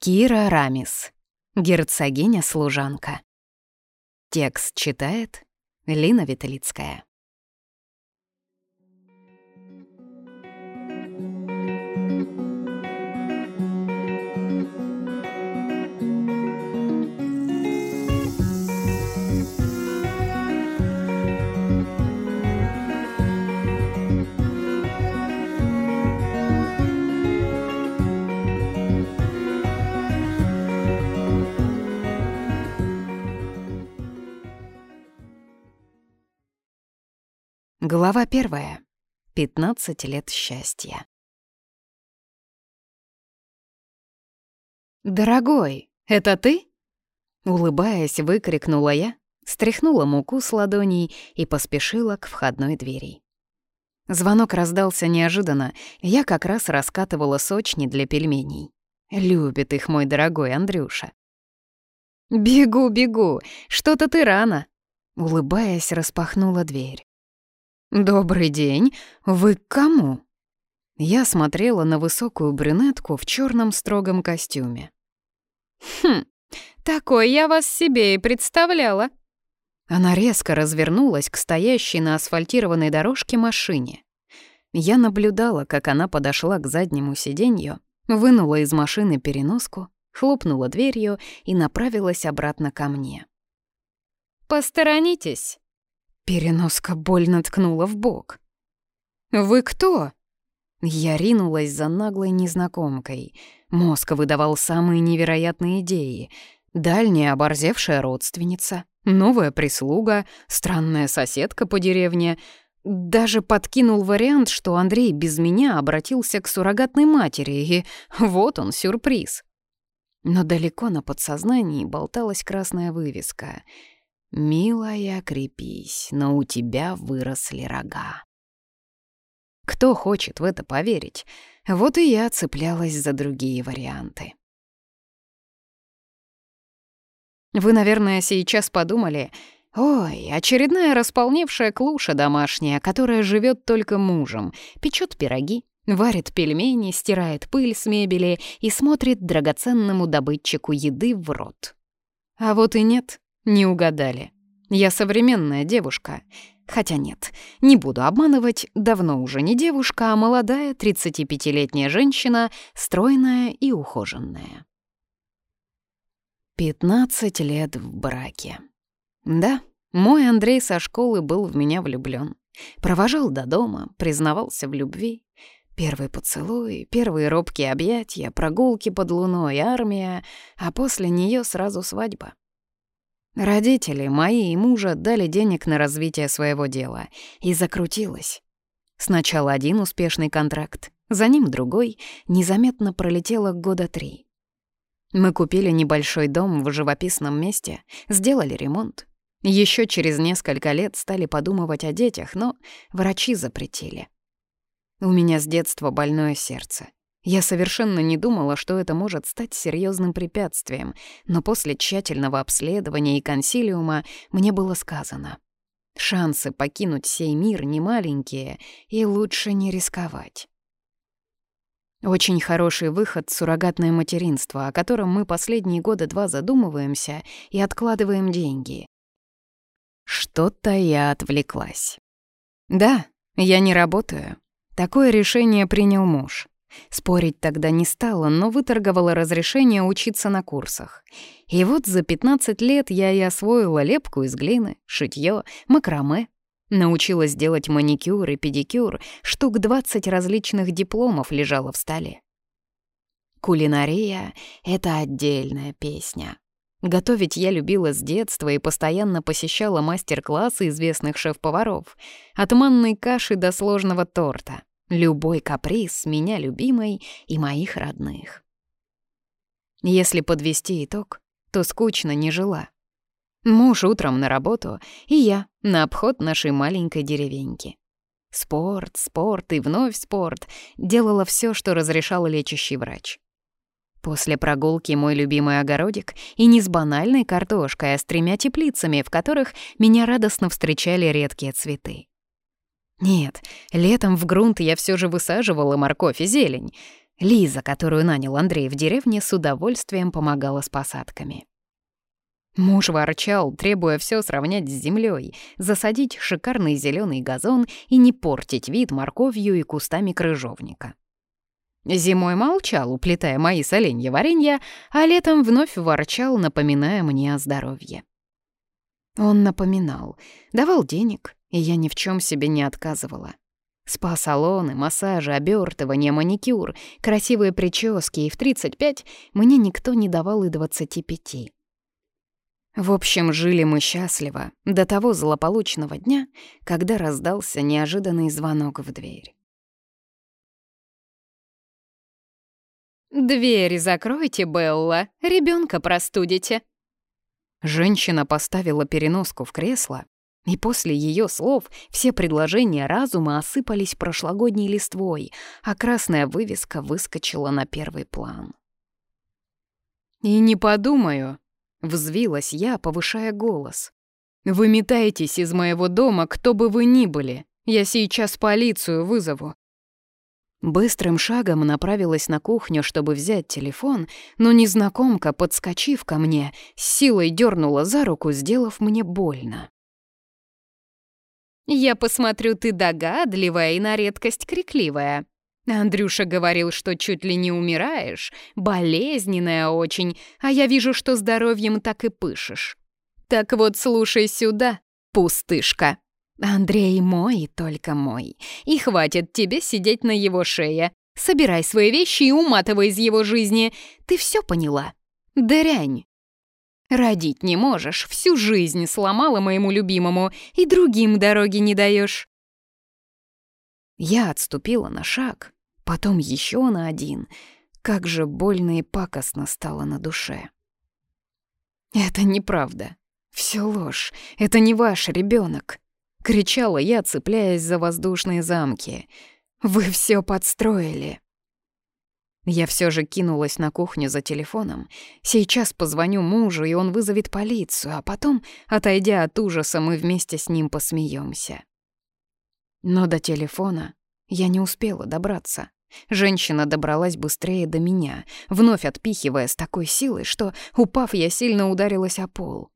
Кира Рамис, герцогиня-служанка. Текст читает Лина Виталицкая. Глава первая. 15 лет счастья. «Дорогой, это ты?» Улыбаясь, выкрикнула я, стряхнула муку с ладоней и поспешила к входной двери. Звонок раздался неожиданно, я как раз раскатывала сочни для пельменей. Любит их мой дорогой Андрюша. «Бегу, бегу, что-то ты рано!» Улыбаясь, распахнула дверь. «Добрый день. Вы к кому?» Я смотрела на высокую брюнетку в черном строгом костюме. «Хм, такой я вас себе и представляла». Она резко развернулась к стоящей на асфальтированной дорожке машине. Я наблюдала, как она подошла к заднему сиденью, вынула из машины переноску, хлопнула дверью и направилась обратно ко мне. «Посторонитесь», Переноска больно ткнула в бок. «Вы кто?» Я ринулась за наглой незнакомкой. Мозг выдавал самые невероятные идеи. Дальняя оборзевшая родственница, новая прислуга, странная соседка по деревне. Даже подкинул вариант, что Андрей без меня обратился к суррогатной матери, и вот он, сюрприз. Но далеко на подсознании болталась красная вывеска — «Милая, крепись, но у тебя выросли рога». Кто хочет в это поверить? Вот и я цеплялась за другие варианты. Вы, наверное, сейчас подумали, «Ой, очередная располневшая клуша домашняя, которая живет только мужем, печет пироги, варит пельмени, стирает пыль с мебели и смотрит драгоценному добытчику еды в рот». А вот и нет. Не угадали. Я современная девушка. Хотя нет, не буду обманывать, давно уже не девушка, а молодая 35-летняя женщина, стройная и ухоженная. 15 лет в браке. Да, мой Андрей со школы был в меня влюблён. Провожал до дома, признавался в любви. Первый поцелуй, первые робкие объятия, прогулки под луной, армия, а после неё сразу свадьба. Родители мои и мужа дали денег на развитие своего дела, и закрутилось. Сначала один успешный контракт, за ним другой, незаметно пролетело года три. Мы купили небольшой дом в живописном месте, сделали ремонт. Еще через несколько лет стали подумывать о детях, но врачи запретили. У меня с детства больное сердце. Я совершенно не думала, что это может стать серьезным препятствием, но после тщательного обследования и консилиума мне было сказано. Шансы покинуть сей мир немаленькие, и лучше не рисковать. Очень хороший выход — суррогатное материнство, о котором мы последние года два задумываемся и откладываем деньги. Что-то я отвлеклась. Да, я не работаю. Такое решение принял муж. Спорить тогда не стала, но выторговала разрешение учиться на курсах. И вот за 15 лет я и освоила лепку из глины, шитьё, макраме. Научилась делать маникюр и педикюр, штук 20 различных дипломов лежало в столе. Кулинария — это отдельная песня. Готовить я любила с детства и постоянно посещала мастер-классы известных шеф-поваров. От манной каши до сложного торта. Любой каприз меня любимой и моих родных. Если подвести итог, то скучно не жила. Муж утром на работу, и я на обход нашей маленькой деревеньки. Спорт, спорт и вновь спорт. Делала все, что разрешал лечащий врач. После прогулки мой любимый огородик и не с банальной картошкой, а с тремя теплицами, в которых меня радостно встречали редкие цветы. Нет, летом в грунт я все же высаживала морковь и зелень. Лиза, которую нанял Андрей в деревне, с удовольствием помогала с посадками. Муж ворчал, требуя все сравнять с землей, засадить шикарный зеленый газон и не портить вид морковью и кустами крыжовника. Зимой молчал, уплетая мои соленья варенья, а летом вновь ворчал, напоминая мне о здоровье. Он напоминал, давал денег, и я ни в чем себе не отказывала. Спа-салоны, массажи, обертывание, маникюр, красивые прически, и в 35 мне никто не давал и 25. В общем, жили мы счастливо до того злополучного дня, когда раздался неожиданный звонок в дверь. «Двери закройте, Белла, ребенка простудите». Женщина поставила переноску в кресло, и после ее слов все предложения разума осыпались прошлогодней листвой, а красная вывеска выскочила на первый план. «И не подумаю», — взвилась я, повышая голос. «Вы метаетесь из моего дома, кто бы вы ни были. Я сейчас полицию вызову. Быстрым шагом направилась на кухню, чтобы взять телефон, но незнакомка, подскочив ко мне, силой дернула за руку, сделав мне больно. «Я посмотрю, ты догадливая и на редкость крикливая. Андрюша говорил, что чуть ли не умираешь, болезненная очень, а я вижу, что здоровьем так и пышешь. Так вот, слушай сюда, пустышка». Андрей мой, только мой. И хватит тебе сидеть на его шее. Собирай свои вещи и уматывай из его жизни. Ты все поняла? Дрянь. Родить не можешь, всю жизнь сломала моему любимому, и другим дороги не даешь. Я отступила на шаг, потом еще на один. Как же больно и пакостно стало на душе. Это неправда. Все ложь. Это не ваш ребенок. — кричала я, цепляясь за воздушные замки. «Вы все подстроили!» Я все же кинулась на кухню за телефоном. Сейчас позвоню мужу, и он вызовет полицию, а потом, отойдя от ужаса, мы вместе с ним посмеемся. Но до телефона я не успела добраться. Женщина добралась быстрее до меня, вновь отпихивая с такой силой, что, упав, я сильно ударилась о пол.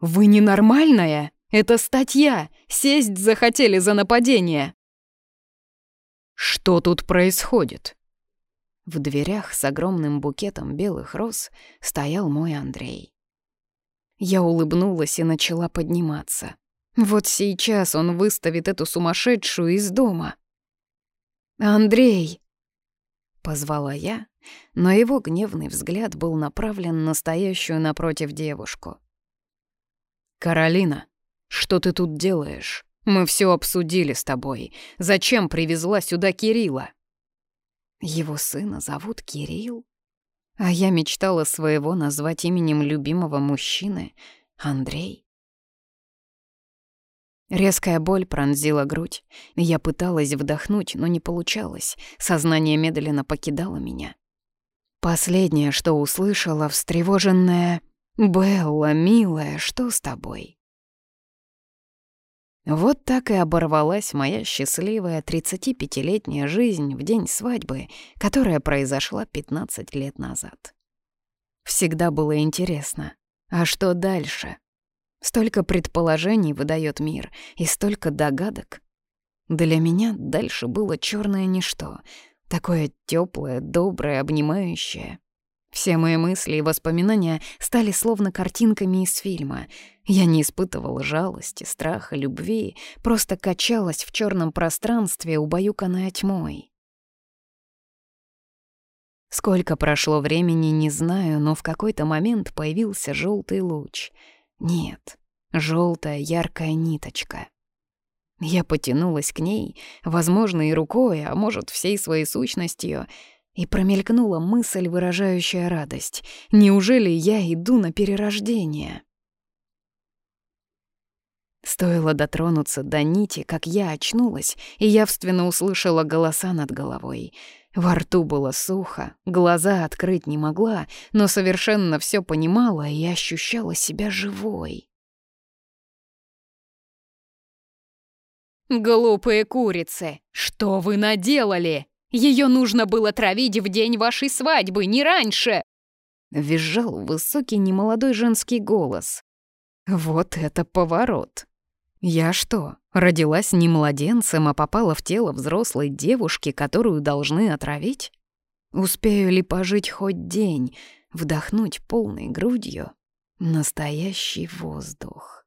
«Вы ненормальная?» Это статья! Сесть захотели за нападение!» «Что тут происходит?» В дверях с огромным букетом белых роз стоял мой Андрей. Я улыбнулась и начала подниматься. Вот сейчас он выставит эту сумасшедшую из дома. «Андрей!» — позвала я, но его гневный взгляд был направлен на стоящую напротив девушку. «Каролина, «Что ты тут делаешь? Мы все обсудили с тобой. Зачем привезла сюда Кирилла?» Его сына зовут Кирилл? А я мечтала своего назвать именем любимого мужчины — Андрей. Резкая боль пронзила грудь. Я пыталась вдохнуть, но не получалось. Сознание медленно покидало меня. Последнее, что услышала, встревоженная «Белла, милая, что с тобой?» Вот так и оборвалась моя счастливая 35-летняя жизнь в день свадьбы, которая произошла 15 лет назад. Всегда было интересно, а что дальше? Столько предположений выдает мир и столько догадок. Для меня дальше было черное ничто, такое теплое, доброе, обнимающее. Все мои мысли и воспоминания стали словно картинками из фильма. Я не испытывала жалости, страха, любви, просто качалась в черном пространстве, убаюканная тьмой. Сколько прошло времени, не знаю, но в какой-то момент появился желтый луч. Нет, желтая яркая ниточка. Я потянулась к ней, возможно, и рукой, а может, всей своей сущностью — и промелькнула мысль, выражающая радость. Неужели я иду на перерождение? Стоило дотронуться до нити, как я очнулась и явственно услышала голоса над головой. Во рту было сухо, глаза открыть не могла, но совершенно все понимала и ощущала себя живой. «Глупые курицы, что вы наделали?» Ее нужно было травить в день вашей свадьбы, не раньше!» Визжал высокий немолодой женский голос. Вот это поворот. Я что, родилась не младенцем, а попала в тело взрослой девушки, которую должны отравить? Успею ли пожить хоть день, вдохнуть полной грудью настоящий воздух?